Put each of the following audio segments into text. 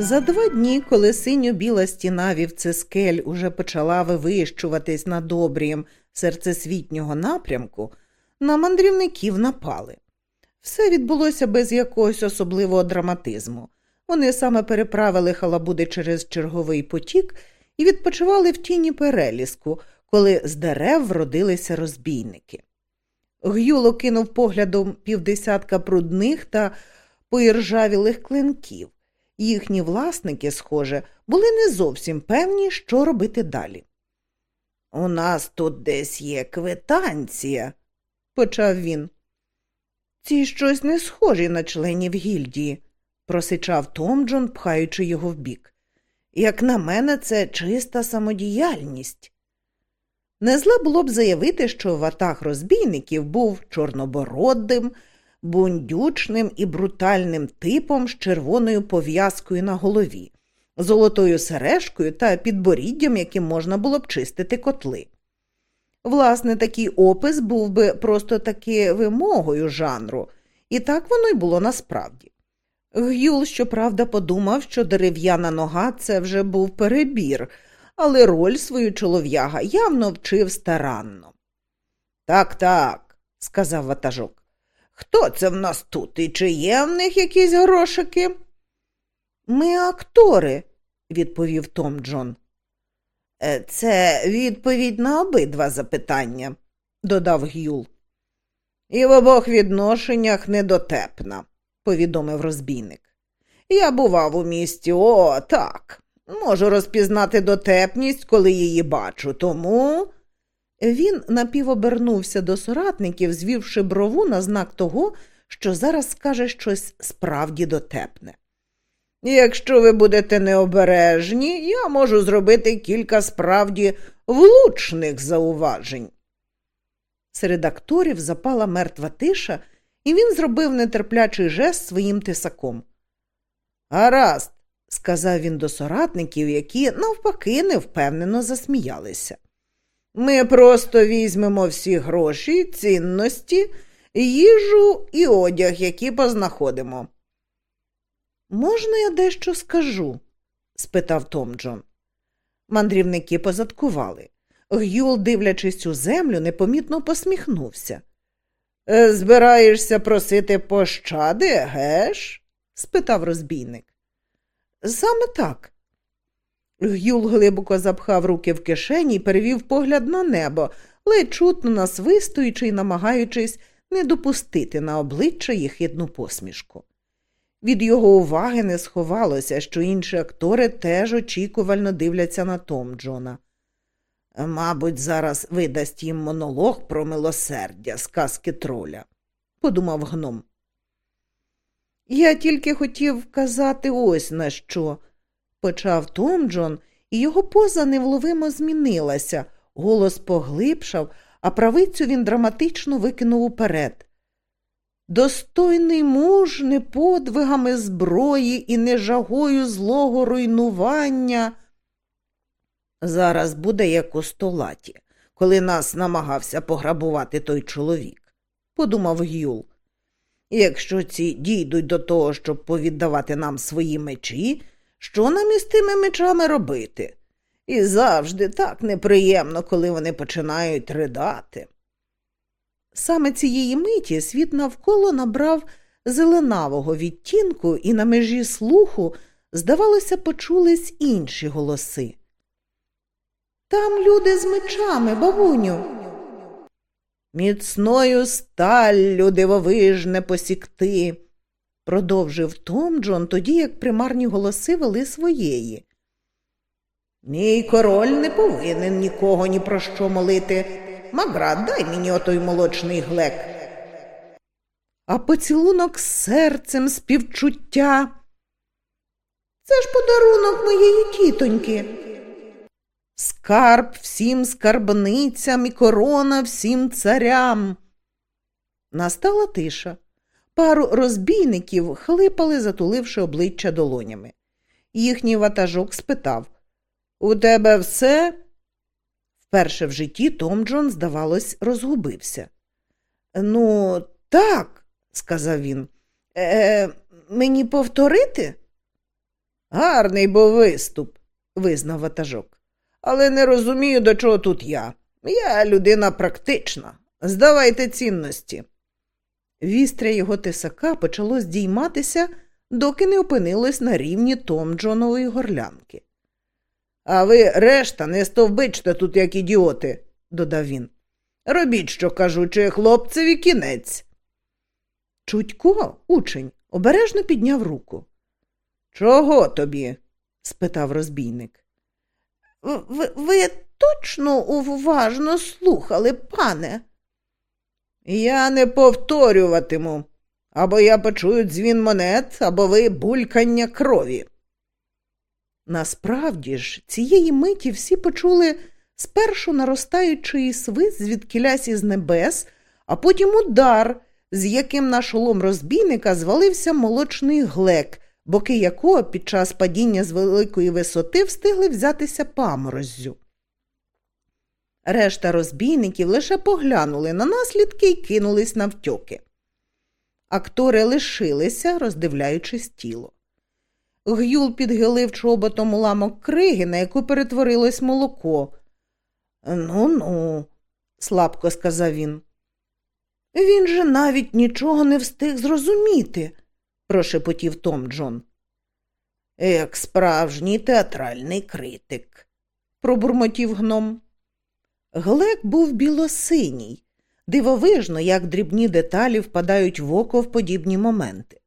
За два дні, коли синьо-біла стіна вівцескель уже почала вивищуватись над обрієм серцесвітнього напрямку, на мандрівників напали. Все відбулося без якогось особливого драматизму. Вони саме переправили халабуди через черговий потік і відпочивали в тіні переліску, коли з дерев вродилися розбійники. Гюло кинув поглядом півдесятка прудних та поіржавілих клинків. Їхні власники, схоже, були не зовсім певні, що робити далі. У нас тут десь є квитанція, почав він. Ці щось не схожі на членів гільдії, просичав Томджон, пхаючи його вбік. Як на мене, це чиста самодіяльність. Незла було б заявити, що ватаг розбійників був чорнобородим, бундючним і брутальним типом з червоною пов'язкою на голові, золотою сережкою та підборіддям, яким можна було б чистити котли. Власне, такий опис був би просто таки вимогою жанру, і так воно й було насправді. Гюл, щоправда, подумав, що дерев'яна нога це вже був перебір, але роль свою чолов'яга явно вчив старанно. Так, так, сказав ватажок. Хто це в нас тут і чи є в них якісь грошики? Ми актори, відповів Том Джон. «Е, це відповідь на обидва запитання, додав Гюл. І в обох відношеннях недотепна, повідомив розбійник. Я бував у місті, о, так. Можу розпізнати дотепність, коли її бачу, тому. Він напівобернувся до соратників, звівши брову на знак того, що зараз скаже щось справді дотепне. Якщо ви будете необережні, я можу зробити кілька справді влучних зауважень. Серед акторів запала мертва тиша, і він зробив нетерплячий жест своїм тисаком. Гаразд, сказав він до соратників, які навпаки невпевнено засміялися. Ми просто візьмемо всі гроші, цінності, їжу і одяг, які познаходимо. Можна я дещо скажу? спитав Том Джон. Мандрівники позадкували. Гюл, дивлячись у землю, непомітно посміхнувся. «Е, збираєшся просити пощади, геш? спитав розбійник. Саме так. Гюл глибоко запхав руки в кишені і перевів погляд на небо, ледь чутно насвистуючи й намагаючись не допустити на обличчя їхидну посмішку. Від його уваги не сховалося, що інші актори теж очікувально дивляться на Том Джона. Мабуть, зараз видасть їм монолог про милосердя з казки троля, подумав гном. Я тільки хотів вказати ось на що, почав Том Джон, і його поза невловимо змінилася, голос поглибшав, а правицю він драматично викинув уперед. Достойний муж не подвигами зброї і не жагою злого руйнування. Зараз буде як у столаті, коли нас намагався пограбувати той чоловік, подумав Гюл. Якщо ці дійдуть до того, щоб повіддавати нам свої мечі, що нам із тими мечами робити? І завжди так неприємно, коли вони починають ридати. Саме цієї миті світ навколо набрав зеленавого відтінку, і на межі слуху, здавалося, почулись інші голоси. Там люди з мечами, бабуню. Міцною сталлю дивовижне посікти, продовжив Том Джон, тоді як примарні голоси вели своєї. Мій король не повинен нікого ні про що молити. Маград, дай мені отой молочний глек. А поцілунок з серцем співчуття. Це ж подарунок моєї тітоньки. Скарб всім скарбницям і корона всім царям. Настала тиша. Пару розбійників хлипали, затуливши обличчя долонями. Їхній ватажок спитав У тебе все? Вперше в житті Том Джон, здавалось, розгубився. Ну, так, сказав він. Е, Мені повторити? Гарний був виступ, визнав ватажок. Але не розумію, до чого тут я. Я людина практична. Здавайте цінності. Вістря його тисака почало здійматися, доки не опинилось на рівні Том Джонової горлянки. А ви решта не стовбичте тут, як ідіоти, додав він. Робіть, що кажучи, хлопцеві кінець. Чудько, учень, обережно підняв руку. Чого тобі? спитав розбійник. Ви, ви точно уважно слухали, пане? Я не повторюватиму. Або я почую дзвін монет, або ви булькання крові. Насправді ж, цієї миті всі почули спершу наростаючий свист звідкілясь із небес, а потім удар, з яким на шолом розбійника звалився молочний глек, боки якого під час падіння з великої висоти встигли взятися памороззю. Решта розбійників лише поглянули на наслідки і кинулись навтьоки. Актори лишилися, роздивляючись тіло. Гюл підгилив чоботом уламок криги, на яку перетворилось молоко. Ну ну, слабко сказав він. Він же навіть нічого не встиг зрозуміти, прошепотів Том Джон. Як справжній театральний критик, пробурмотів гном. Глек був білосиній, дивовижно, як дрібні деталі впадають в око в подібні моменти.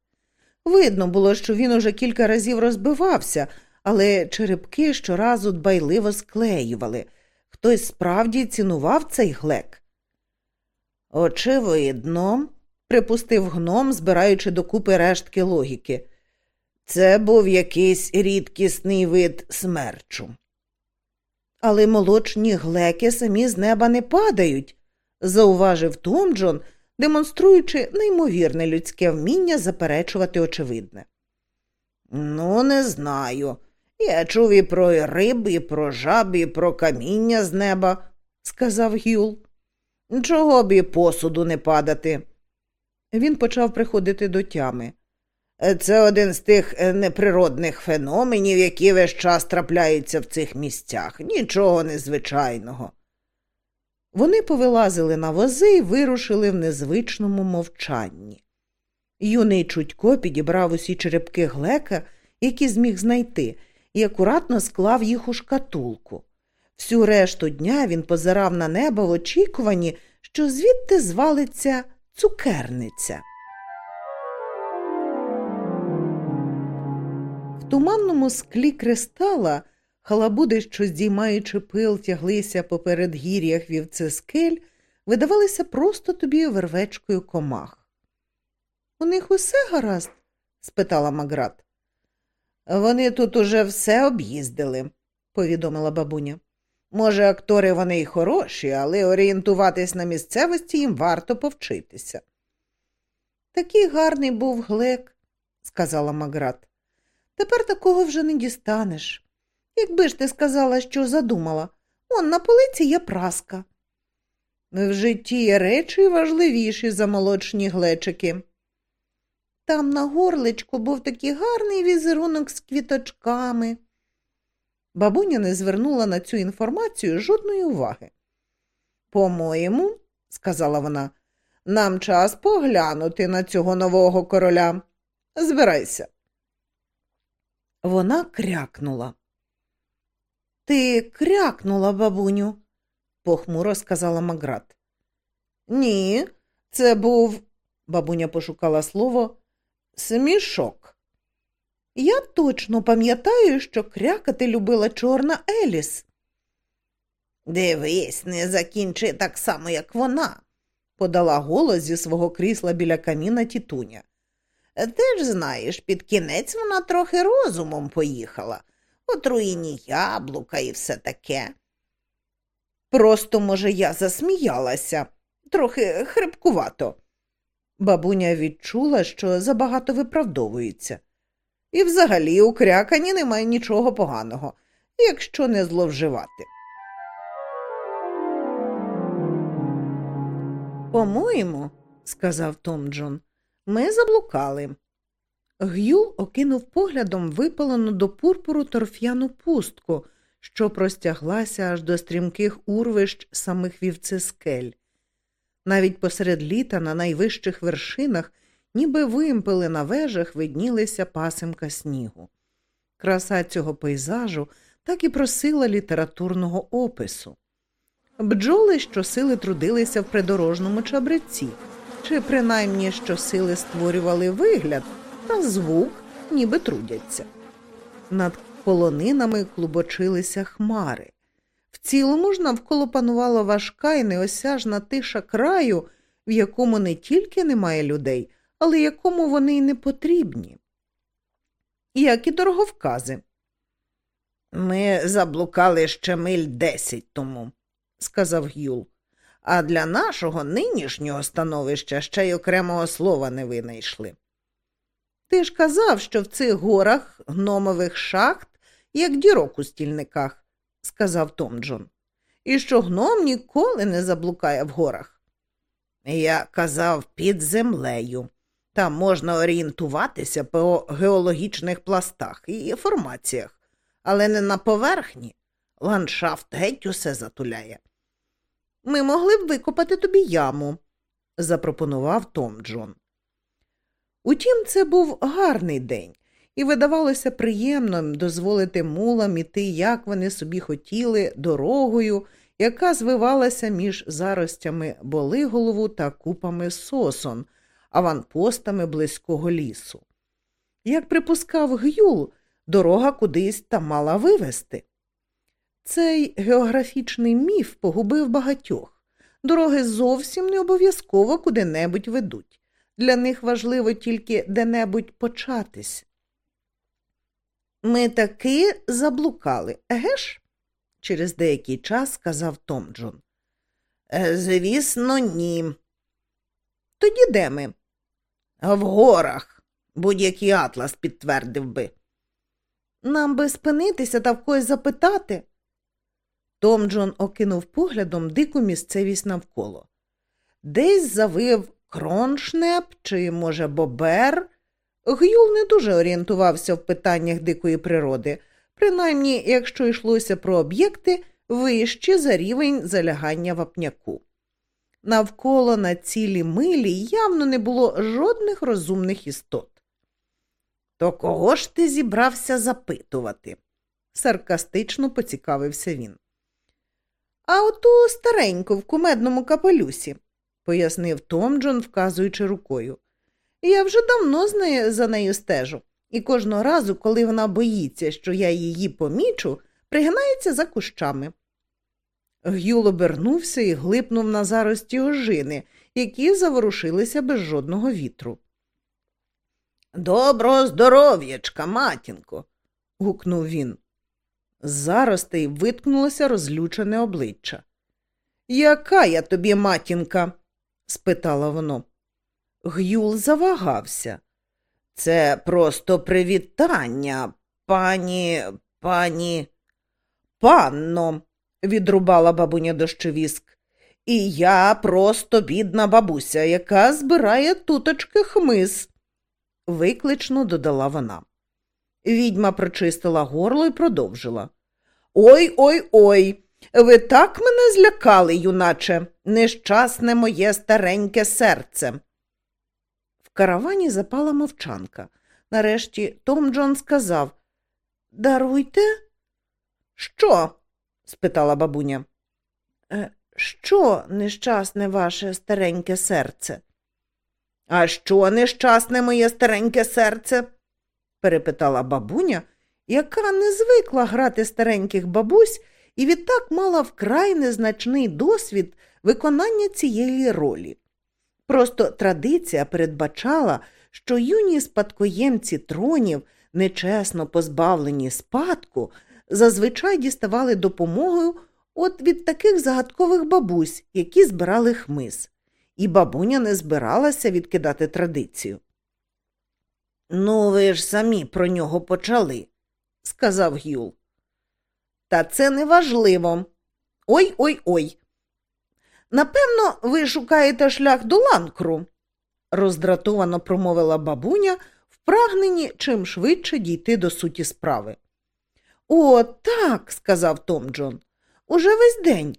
Видно було, що він уже кілька разів розбивався, але черепки щоразу дбайливо склеювали. Хтось справді цінував цей глек. Очевидно, припустив гном, збираючи докупи рештки логіки. Це був якийсь рідкісний вид смерчу. Але молочні глеки самі з неба не падають, зауважив Том Джон, демонструючи неймовірне людське вміння заперечувати очевидне. Ну, не знаю. Я чув і про риб, і про жаб, і про каміння з неба, сказав Гюл. Чого б і посуду не падати. Він почав приходити до тями. Це один з тих е, неприродних феноменів, які весь час трапляються в цих місцях. Нічого незвичайного. Вони повилазили на вози і вирушили в незвичному мовчанні. Юний Чудько підібрав усі черепки глека, які зміг знайти, і акуратно склав їх у шкатулку. Всю решту дня він позирав на небо в очікуванні, що звідти звалиться цукерниця. В туманному склі кристала халабуди, що здіймаючи пил, тяглися по передгір'ях вівцескель, видавалися просто тобі вервечкою комах. У них усе гаразд? спитала Маград. Вони тут уже все об'їздили, повідомила бабуня. Може, актори вони й хороші, але орієнтуватись на місцевості їм варто повчитися. Такий гарний був глек, сказала Маград. Тепер такого вже не дістанеш. Якби ж ти сказала, що задумала, он на полиці є праска. В житті є речі важливіші за молочні глечики. Там на горличку був такий гарний візерунок з квіточками. Бабуня не звернула на цю інформацію жодної уваги. По-моєму, сказала вона, нам час поглянути на цього нового короля. Збирайся. Вона крякнула. Ти крякнула, бабуню, похмуро сказала Маград. Ні, це був, бабуня пошукала слово, смішок. Я точно пам'ятаю, що крякати любила чорна Еліс. Дивись, не закінчи так само, як вона, подала голос зі свого крісла біля каміна тітуня. Ти ж знаєш, під кінець вона трохи розумом поїхала, отруєні яблука і все таке. Просто, може, я засміялася, трохи хрипкувато. Бабуня відчула, що забагато виправдовується. І взагалі у крякані немає нічого поганого, якщо не зловживати. По-моєму, сказав Том Джон. Ми заблукали. Гюл окинув поглядом випалену до пурпуру торф'яну пустку, що простяглася аж до стрімких урвищ самих вівцескель. Навіть посеред літа на найвищих вершинах, ніби вимпели на вежах, виднілися пасимка снігу. Краса цього пейзажу так і просила літературного опису. Бджоли щосили трудилися в придорожному чабреці, чи принаймні щосили створювали вигляд та звук, ніби трудяться. Над полонинами клубочилися хмари. В цілому ж навколо панувала важка і неосяжна тиша краю, в якому не тільки немає людей, але якому вони й не потрібні. Як і дороговкази. Ми заблукали ще миль десять тому, сказав Гюл, а для нашого нинішнього становища ще й окремого слова не винайшли. Ти ж казав, що в цих горах гномових шахт, як дірок у стільниках, сказав Том Джон, і що гном ніколи не заблукає в горах. Я казав під землею. Там можна орієнтуватися по геологічних пластах і формаціях, але не на поверхні. Ландшафт геть усе затуляє. Ми могли б викопати тобі яму, запропонував Том Джон. Утім, це був гарний день, і видавалося приємним дозволити мулам іти, як вони собі хотіли, дорогою, яка звивалася між заростями болиголову та купами сосон, аванпостами близького лісу. Як припускав Гюл, дорога кудись та мала вивести. Цей географічний міф погубив багатьох. Дороги зовсім не обов'язково куди-небудь ведуть. Для них важливо тільки де-небудь початись. Ми таки заблукали, еге ж? через деякий час сказав Том Джон. «Е, звісно, ні. Тоді де ми? В горах. Будь-який атлас підтвердив би. Нам би спинитися та в когось запитати. Том Джон окинув поглядом дику місцевість навколо. Десь завив кроншнеп чи, може, бобер. Гюл не дуже орієнтувався в питаннях дикої природи, принаймні, якщо йшлося про об'єкти вищі за рівень залягання вапняку. Навколо на цілі милі явно не було жодних розумних істот. То кого ж ти зібрався запитувати? саркастично поцікавився він. А оту стареньку в кумедному капелюсі, пояснив Том Джон, вказуючи рукою. Я вже давно з нею, за нею стежу, і кожного разу, коли вона боїться, що я її помічу, пригинається за кущами. Гюл обернувся і глипнув на зарості ожини, які заворушилися без жодного вітру. Доброго здоров'ячка, матінко. гукнув він. З заростей виткнулося розлючене обличчя. Яка я тобі, матінка? спитала воно. Гюл завагався. Це просто привітання, пані, пані. Панно, відрубала бабуня дощовіск. І я просто бідна бабуся, яка збирає туточки хмиз, виклично додала вона. Відьма прочистила горло і продовжила. Ой ой ой. Ви так мене злякали, юначе, нещасне моє стареньке серце. В каравані запала мовчанка. Нарешті Том Джон сказав Даруйте? Що? Спитала бабуня. «Е, що, нещасне ваше стареньке серце? А що нещасне моє стареньке серце? перепитала бабуня, яка не звикла грати стареньких бабусь і відтак мала вкрай незначний досвід виконання цієї ролі. Просто традиція передбачала, що юні спадкоємці тронів, нечесно позбавлені спадку, зазвичай діставали допомогу от від таких загадкових бабусь, які збирали хмиз, і бабуня не збиралася відкидати традицію. Ну, ви ж самі про нього почали, сказав Гюл. Та це не важливо. Ой ой ой. Напевно, ви шукаєте шлях до ланкру, роздратовано промовила бабуня, в прагненні чим швидше дійти до суті справи. О, так, сказав Том Джон. Уже весь день.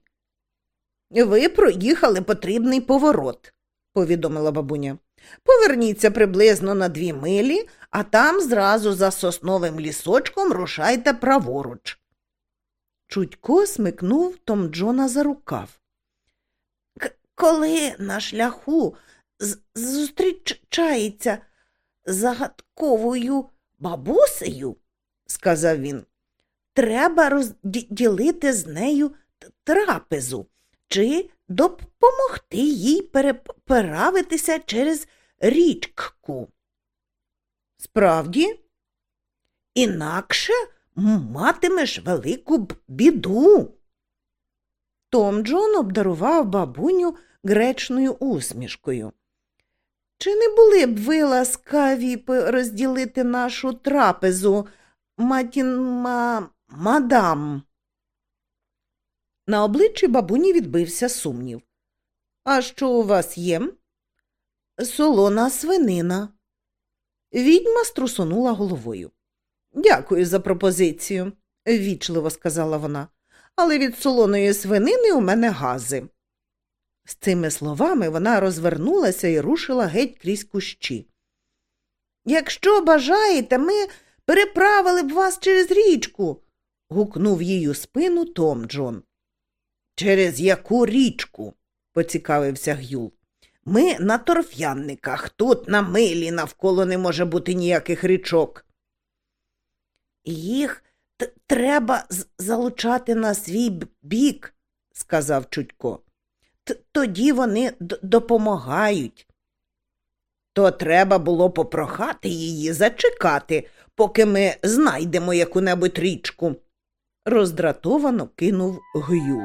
Ви проїхали потрібний поворот, повідомила бабуня. Поверніться приблизно на дві милі, а там зразу за сосновим лісочком рушайте праворуч. Чудько смикнув Том Джона за рукав. Коли на шляху зустрічається загадковою бабусею, сказав він, треба розділити з нею трапезу чи допомогти їй переправитися через річку. Справді, інакше матимеш велику біду. Том Джон обдарував бабуню гречною усмішкою. Чи не були б ви ласкаві розділити нашу трапезу, матін ма... мадам? На обличчі бабуні відбився сумнів. А що у вас є? Солона свинина. Відьма струсонула головою. Дякую за пропозицію, ввічливо сказала вона, але від солоної свинини у мене гази. З цими словами вона розвернулася і рушила геть крізь кущі. Якщо бажаєте, ми переправили б вас через річку. Гукнув їй у спину Том Джон. Через яку річку? поцікавився Гюл. Ми на торф'янниках, тут на милі навколо не може бути ніяких річок. Їх треба залучати на свій бік, сказав Чудько. Тоді вони допомагають. То треба було попрохати її зачекати, поки ми знайдемо яку небудь річку, роздратовано кинув Гюл.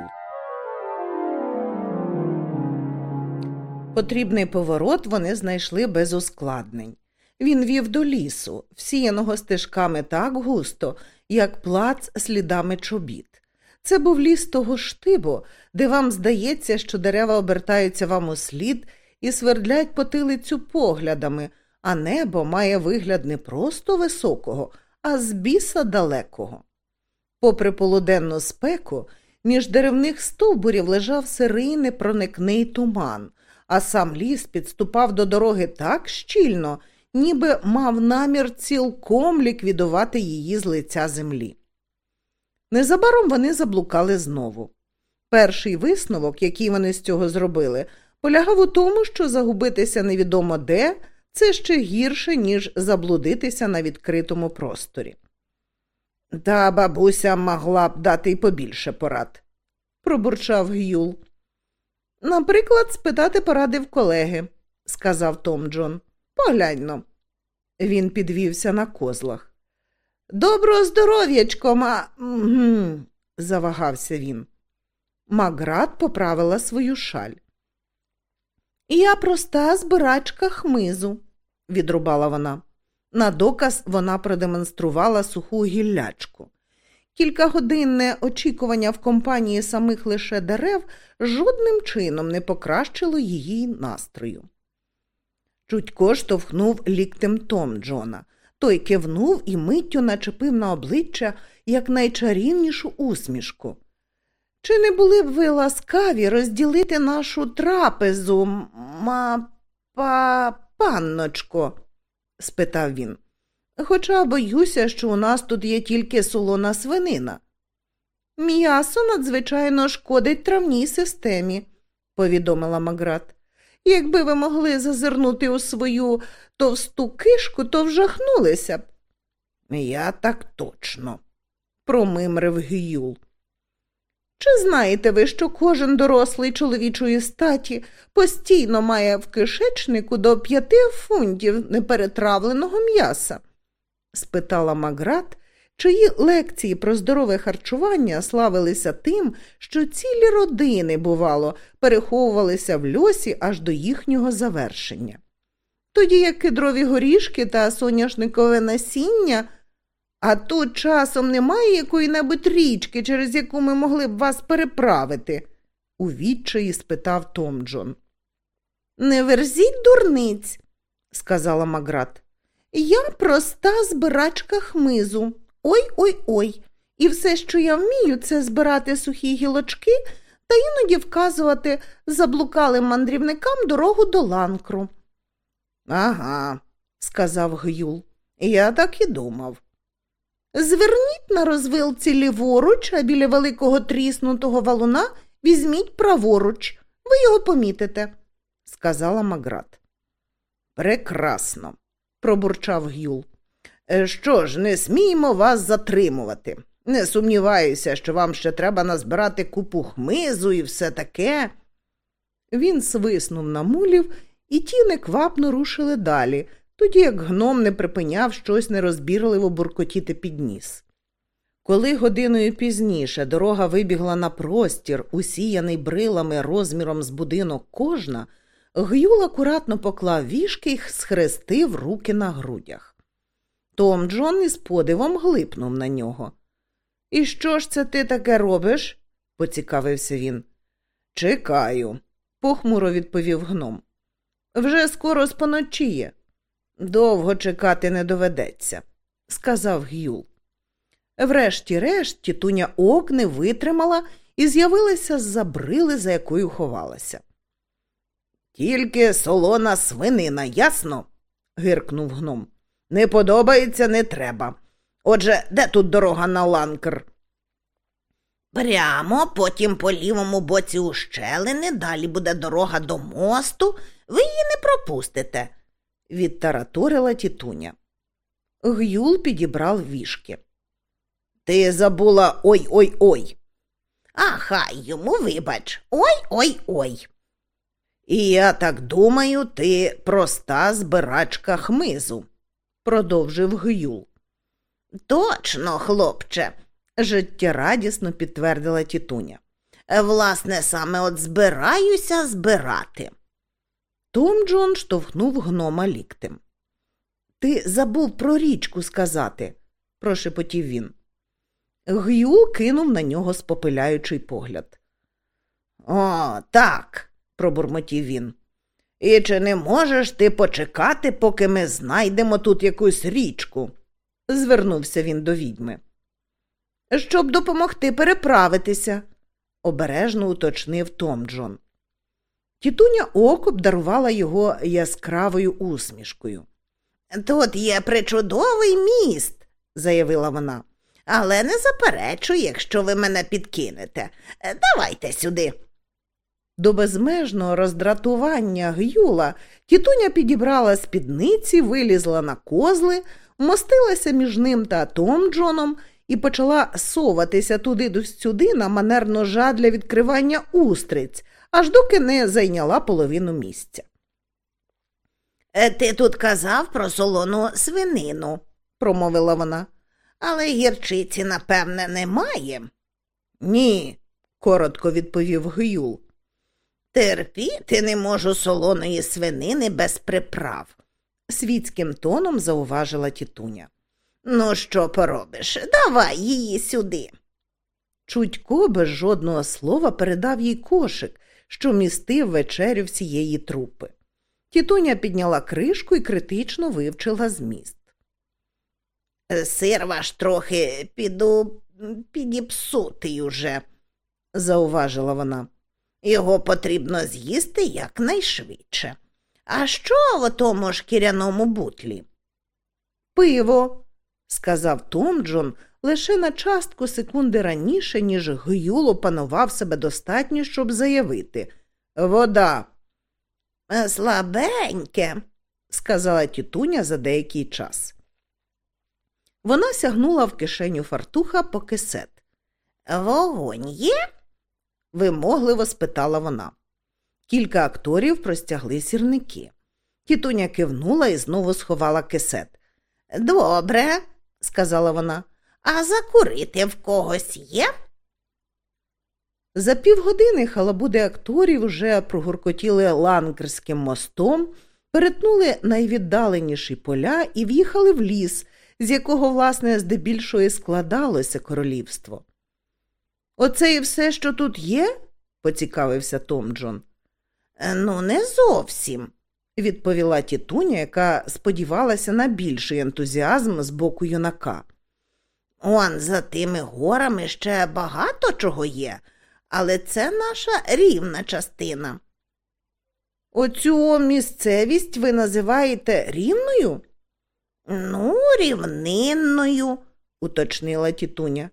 Потрібний поворот вони знайшли без ускладнень. Він вів до лісу, всіяного стежками так густо, як плац слідами чобіт. Це був ліс того штибу, де вам здається, що дерева обертаються вам у слід і свердлять потилицю поглядами, а небо має вигляд не просто високого, а з біса далекого. Попри полуденну спеку, між деревних стовбурів лежав сирий непроникний туман а сам ліс підступав до дороги так щільно, ніби мав намір цілком ліквідувати її з лиця землі. Незабаром вони заблукали знову. Перший висновок, який вони з цього зробили, полягав у тому, що загубитися невідомо де це ще гірше, ніж заблудитися на відкритому просторі. Та бабуся могла б дати й побільше порад, пробурчав Гюл. Наприклад, спитати поради в колеги, сказав Том Джон. Погляньно. Він підвівся на козлах. Доброго здоров'ячко, ма. Завагався він. Маград поправила свою шаль. Я проста збирачка хмизу, відрубала вона. На доказ вона продемонструвала суху гіллячку. Кількагодинне очікування в компанії самих лише дерев жодним чином не покращило її настрою. Чудько штовхнув ліктем Том Джона. Той кивнув і миттю начепив на обличчя якнайчарівнішу усмішку. Чи не були б ви ласкаві розділити нашу трапезу, ма па панночко? Спитав він. Хоча боюся, що у нас тут є тільки солона свинина. М'ясо надзвичайно шкодить травній системі, повідомила Маград. Якби ви могли зазирнути у свою товсту кишку, то вжахнулися б. Я так точно, промимрив Гюл. Чи знаєте ви, що кожен дорослий чоловічої статі постійно має в кишечнику до п'яти фунтів неперетравленого м'яса? спитала Маград, чиї лекції про здорове харчування славилися тим, що цілі родини, бувало, переховувалися в льосі аж до їхнього завершення. Тоді як кедрові горішки та соняшникове насіння, а тут часом немає якої-небудь річки, через яку ми могли б вас переправити, у відчаї спитав Том Джон. Не верзіть дурниць, сказала Маград. Я проста збирачка хмизу. Ой ой ой. І все, що я вмію, це збирати сухі гілочки та іноді вказувати заблукалим мандрівникам дорогу до ланкру. Ага, сказав Гюл. Я так і думав. Зверніть на розвилці ліворуч, а біля великого тріснутого валуна візьміть праворуч, ви його помітите, сказала Маград. Прекрасно, пробурчав Гюл. «Е, що ж, не сміємо вас затримувати. Не сумніваюся, що вам ще треба назбирати купу хмизу і все таке. Він свиснув на мулів, і ті неквапно рушили далі, тоді як гном не припиняв щось нерозбірливо буркотіти під ніс. Коли годиною пізніше дорога вибігла на простір, усіяний брилами розміром з будинок кожна, Гюл акуратно поклав вішки й схрестив руки на грудях. Том Джон із подивом глипнув на нього. І що ж це ти таке робиш? поцікавився він. Чекаю, похмуро відповів гном. Вже скоро споночіє. Довго чекати не доведеться, сказав Гюл. Врешті-решт тітуня ок не витримала і з'явилася з за брили, за якою ховалася. Тільки солона свинина, ясно? гиркнув гном. Не подобається, не треба. Отже, де тут дорога на ланкер? Прямо, потім по лівому боці ущелини, далі буде дорога до мосту, ви її не пропустите, відтараторила тітуня. Гюл підібрав вішки. Ти забула ой ой ой. А хай йому вибач, ой ой ой. І я так думаю, ти проста збирачка хмизу, продовжив Гюл. Точно, хлопче, життєрадісно підтвердила тітуня. Власне, саме от збираюся збирати. Том Джон штовхнув гнома ліктем. Ти забув про річку сказати, прошепотів він. Гюл кинув на нього спопиляючий погляд. О, так, пробурмотів він. І чи не можеш ти почекати, поки ми знайдемо тут якусь річку? звернувся він до відьми. Щоб допомогти переправитися, обережно уточнив Том Джон. Тітуня Окоп дарувала його яскравою усмішкою. Тут є причудовий міст, заявила вона, але не заперечую, якщо ви мене підкинете. Давайте сюди. До безмежного роздратування Гюла тітуня підібрала спідниці, вилізла на козли, вмостилася між ним та Том Джоном і почала соватися туди сюди на манер ножа для відкривання устриць, аж доки не зайняла половину місця. «Е, ти тут казав про солону свинину, промовила вона, але гірчиці, напевне, немає. Ні, коротко відповів Гюл. Терпіти не можу солоної свинини без приправ, світським тоном зауважила тітуня. Ну, що поробиш? Давай її сюди. Чудько без жодного слова передав їй кошик, що містив вечерю всієї трупи. Тітуня підняла кришку і критично вивчила зміст. Сир ваш трохи піду підіпсутий уже, зауважила вона. Його потрібно з'їсти якнайшвидше. А що в тому шкіряному бутлі? Пиво, сказав Том Джон лише на частку секунди раніше, ніж Гюл опанував себе достатньо, щоб заявити Вода. Слабеньке, сказала тітуня за деякий час. Вона сягнула в кишеню фартуха по кисет. Вогонь є? вимогливо спитала вона. Кілька акторів простягли сірники. Тітуня кивнула і знову сховала кисет. Добре, сказала вона, а закурити в когось є? За півгодини халабуди акторів вже прогуркотіли ланкерським мостом, перетнули найвіддаленіші поля і в'їхали в ліс, з якого, власне, здебільшого і складалося королівство. Оце і все, що тут є? поцікавився Том Джон. Ну, не зовсім, відповіла тітуня, яка сподівалася на більший ентузіазм з боку юнака. Он за тими горами ще багато чого є, але це наша рівна частина. Оцю місцевість ви називаєте рівною? Ну, рівнинною, уточнила тітуня.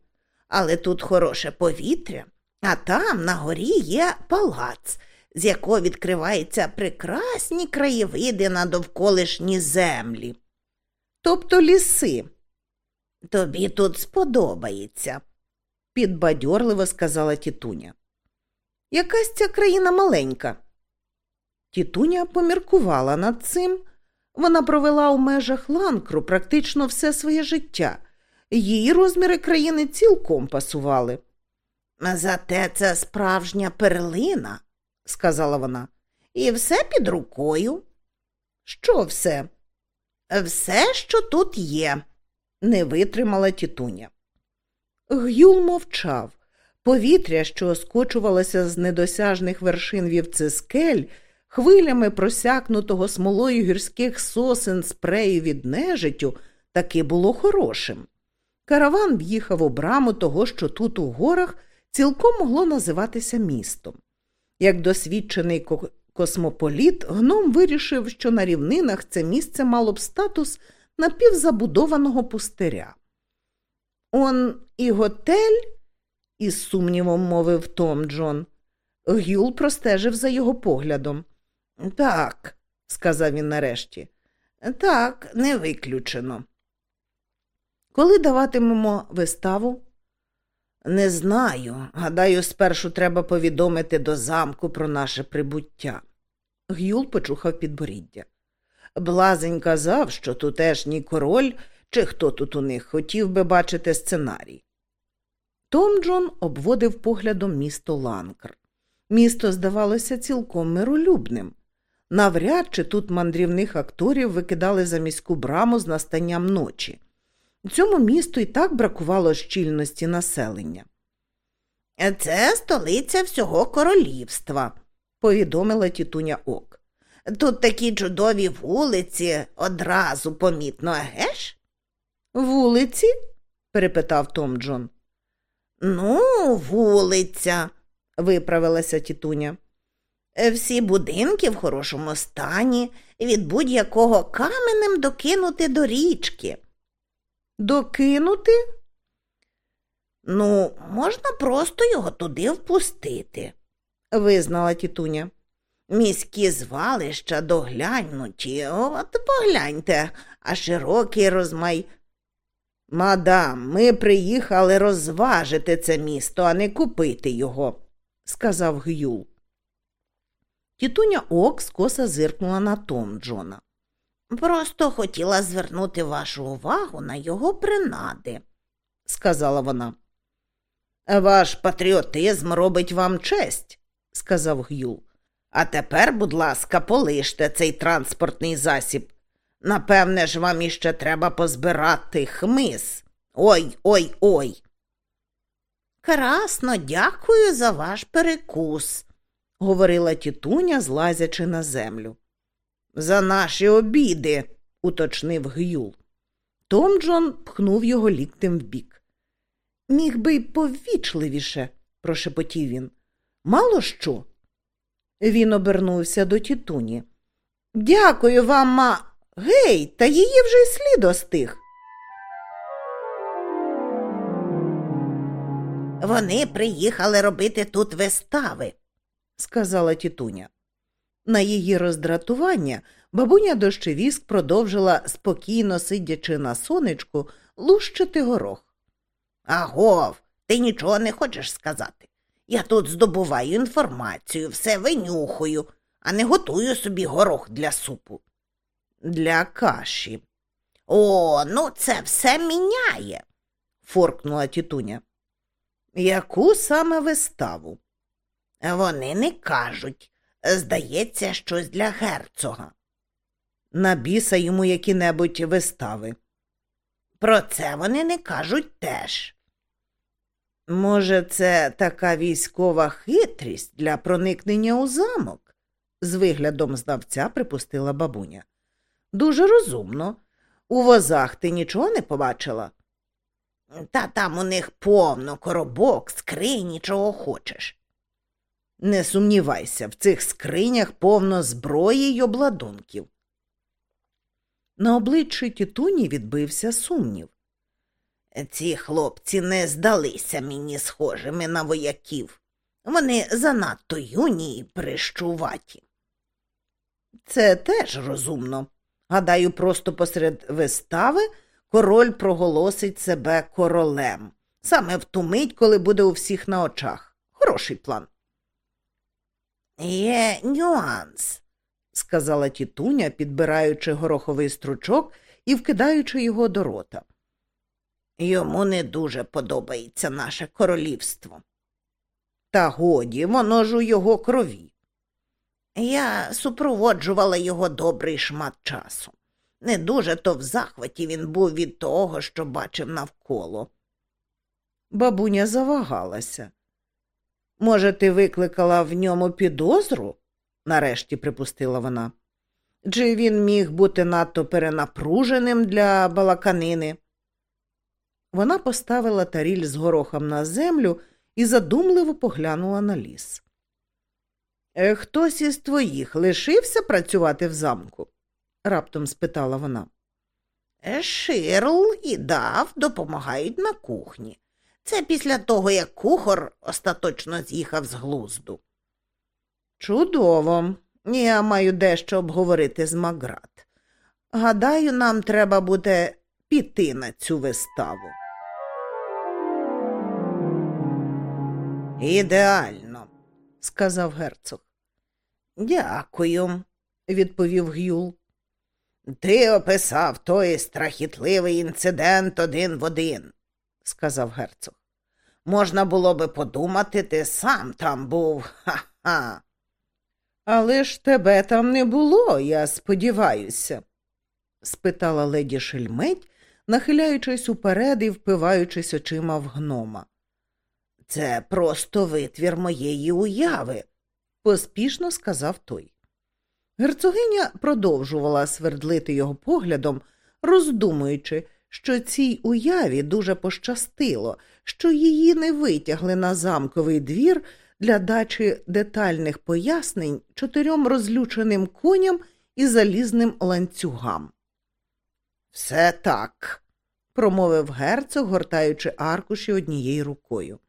Але тут хороше повітря, а там на горі є палац, з якого відкриваються прекрасні краєвиди на довколишні землі. Тобто ліси. Тобі тут сподобається, підбадьорливо сказала тітуня. Якась ця країна маленька. Тітуня поміркувала над цим. Вона провела у межах ланкру практично все своє життя. Її розміри країни цілком пасували. Зате це справжня перлина, сказала вона, і все під рукою. Що все? Все, що тут є, не витримала тітуня. Гюл мовчав. Повітря, що оскочувалося з недосяжних вершин вівцескель, хвилями просякнутого смолою гірських сосен спрею від нежиттю, таки було хорошим. Караван в'їхав у браму того, що тут у горах цілком могло називатися містом. Як досвідчений космополіт, гном вирішив, що на рівнинах це місце мало б статус напівзабудованого пустиря. Он і готель, із сумнівом мовив Том Джон. Гюл простежив за його поглядом. Так, сказав він нарешті. Так, не виключено. Коли даватимемо виставу? Не знаю. Гадаю, спершу треба повідомити до замку про наше прибуття. Гюл почухав підборіддя. Блазень казав, що тутешній король, чи хто тут у них хотів би бачити сценарій. Том Джон обводив поглядом місто Ланкр. Місто здавалося цілком миролюбним. Навряд чи тут мандрівних акторів викидали за міську браму з настанням ночі. Цьому місту і так бракувало щільності населення. Це столиця всього королівства, повідомила тітуня Ок. Тут такі чудові вулиці одразу помітно, геш? Вулиці? перепитав Том Джон. Ну, вулиця, виправилася тітуня. Всі будинки в хорошому стані, від будь-якого каменем докинути до річки. Докинути? Ну, можна просто його туди впустити, визнала тітуня. Міські звалища доглянуті, от погляньте, а широкий розмай. Мадам, ми приїхали розважити це місто, а не купити його, сказав Гюл. Тітуня Ок скоса зиркнула на Том Джона. Просто хотіла звернути вашу увагу на його принади, сказала вона. Ваш патріотизм робить вам честь, сказав Гюл. А тепер, будь ласка, полиште цей транспортний засіб. Напевне ж, вам іще треба позбирати хмиз. Ой ой ой. Красно дякую за ваш перекус, говорила тітуня, злазячи на землю. За наші обіди, уточнив Гюл. Том Джон пхнув його ліктем вбік. Міг би й повічливіше, прошепотів він. Мало що. Він обернувся до тітуні. Дякую вам, ма. Гей, та її вже й слід остиг. Вони приїхали робити тут вистави, сказала тітуня. На її роздратування бабуня дощевіск продовжила, спокійно сидячи на сонечку, лущити горох. Агов, ти нічого не хочеш сказати. Я тут здобуваю інформацію, все винюхаю, а не готую собі горох для супу. Для каші. О, ну це все міняє, форкнула тітуня. Яку саме виставу? Вони не кажуть. Здається, щось для герцога. На біса йому які-небудь вистави. Про це вони не кажуть теж. Може, це така військова хитрість для проникнення у замок? з виглядом знавця припустила бабуня. Дуже розумно. У возах ти нічого не побачила? Та там у них повно коробок, скрині, чого хочеш. Не сумнівайся, в цих скринях повно зброї й обладунків. На обличчі тітуні відбився сумнів. Ці хлопці не здалися мені схожими на вояків. Вони занадто юні і прищуваті. Це теж розумно. Гадаю, просто посеред вистави король проголосить себе королем. Саме в ту мить, коли буде у всіх на очах. Хороший план. Є нюанс, сказала тітуня, підбираючи гороховий стручок і вкидаючи його до рота. Йому не дуже подобається наше королівство. Та годі, воно ж у його крові. Я супроводжувала його добрий шмат часу. Не дуже то в захваті він був від того, що бачив навколо. Бабуня завагалася. Може, ти викликала в ньому підозру? нарешті припустила вона. Чи він міг бути надто перенапруженим для балаканини? Вона поставила таріль з горохом на землю і задумливо поглянула на ліс. «Е, хтось із твоїх лишився працювати в замку? раптом спитала вона. «Е, Ширл і дав допомагають на кухні. Це після того, як кухар остаточно з'їхав з глузду. Чудово. Я маю дещо обговорити з Маград. Гадаю, нам треба буде піти на цю виставу. Ідеально, сказав герцог. Дякую, відповів Гюл. Ти описав той страхітливий інцидент один в один, сказав герцог. Можна було би подумати, ти сам там був. Ха-ха. Але ж тебе там не було, я сподіваюся, спитала леді шельметь, нахиляючись уперед і впиваючись очима в гнома. Це просто витвір моєї уяви, поспішно сказав той. Герцогиня продовжувала свердлити його поглядом, роздумуючи, що цій уяві дуже пощастило, що її не витягли на замковий двір для дачі детальних пояснень чотирьом розлюченим коням і залізним ланцюгам. Все так, промовив герцог, гортаючи аркуші однією рукою.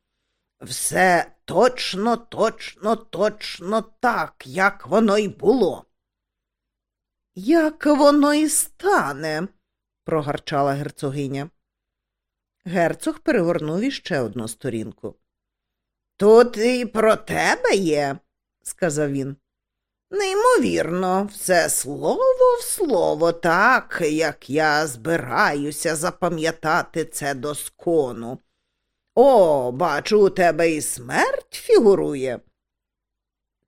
Все точно, точно, точно так, як воно й було. Як воно і стане, прогарчала герцогиня. Герцог перегорнув іще одну сторінку. Тут і про тебе є, сказав він. Неймовірно, все слово в слово, так, як я збираюся запам'ятати це доскону. О, бачу, у тебе і смерть фігурує.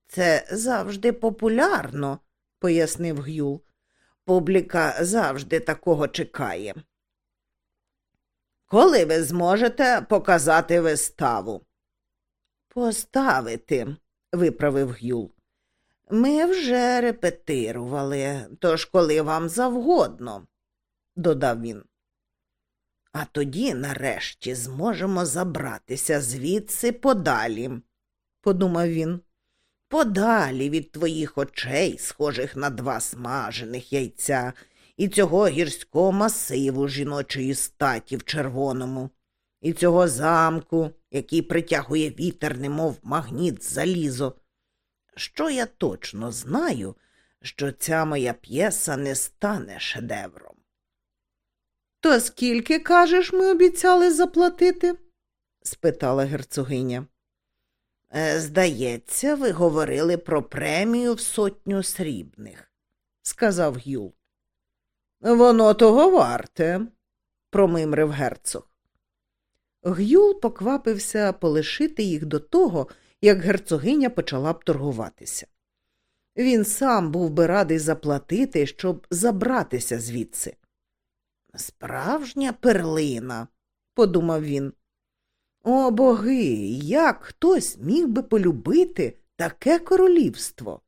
Це завжди популярно, пояснив Гюл. Публіка завжди такого чекає. Коли ви зможете показати виставу? Поставити, виправив Гюл. Ми вже репетирували, тож коли вам завгодно, додав він. А тоді, нарешті, зможемо забратися звідси подалі, подумав він, подалі від твоїх очей, схожих на два смажених яйця, і цього гірського масиву жіночої статі в червоному, і цього замку, який притягує вітер, немов магніт залізо. Що я точно знаю, що ця моя п'єса не стане шедевром. То скільки, кажеш, ми обіцяли заплатити? спитала герцогиня. «Е, здається, ви говорили про премію в сотню срібних, сказав Гюл. Воно того варте, промимрив герцог. Гюл поквапився полишити їх до того, як герцогиня почала б торгуватися. Він сам був би радий заплатити, щоб забратися звідси. Справжня перлина, подумав він. О боги, як хтось міг би полюбити таке королівство?